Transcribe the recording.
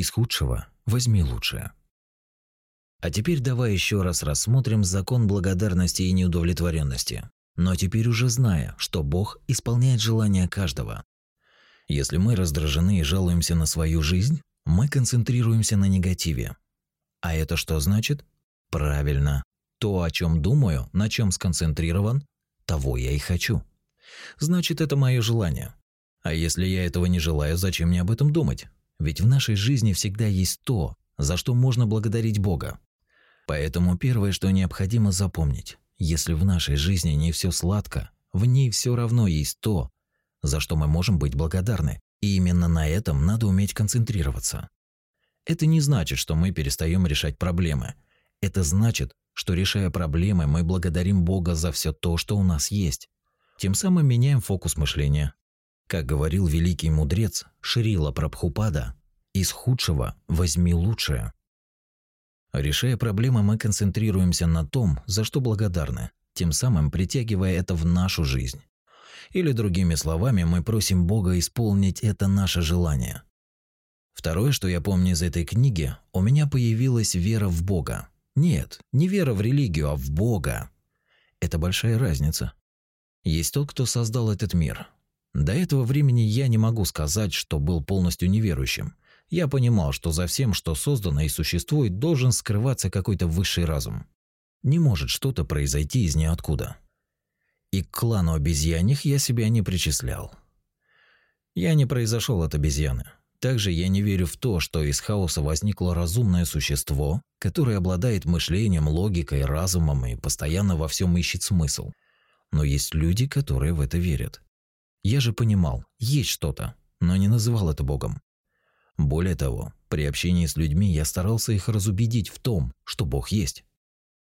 Из худшего возьми лучшее. А теперь давай еще раз рассмотрим закон благодарности и неудовлетворенности. Но теперь уже зная, что Бог исполняет желания каждого. Если мы раздражены и жалуемся на свою жизнь, мы концентрируемся на негативе. А это что значит? Правильно. То, о чем думаю, на чем сконцентрирован, того я и хочу. Значит, это мое желание. А если я этого не желаю, зачем мне об этом думать? Ведь в нашей жизни всегда есть то, за что можно благодарить Бога. Поэтому первое, что необходимо запомнить, если в нашей жизни не все сладко, в ней все равно есть то, за что мы можем быть благодарны, и именно на этом надо уметь концентрироваться. Это не значит, что мы перестаем решать проблемы. Это значит, что решая проблемы, мы благодарим Бога за все то, что у нас есть. Тем самым меняем фокус мышления. Как говорил великий мудрец Шрила Прабхупада, из худшего возьми лучшее. Решая проблемы, мы концентрируемся на том, за что благодарны, тем самым притягивая это в нашу жизнь. Или другими словами, мы просим Бога исполнить это наше желание. Второе, что я помню из этой книги, у меня появилась вера в Бога. Нет, не вера в религию, а в Бога. Это большая разница. Есть тот, кто создал этот мир. До этого времени я не могу сказать, что был полностью неверующим. Я понимал, что за всем, что создано и существует, должен скрываться какой-то высший разум. Не может что-то произойти из ниоткуда и к клану обезьяньих я себя не причислял. Я не произошел от обезьяны. Также я не верю в то, что из хаоса возникло разумное существо, которое обладает мышлением, логикой, разумом и постоянно во всем ищет смысл. Но есть люди, которые в это верят. Я же понимал, есть что-то, но не называл это Богом. Более того, при общении с людьми я старался их разубедить в том, что Бог есть.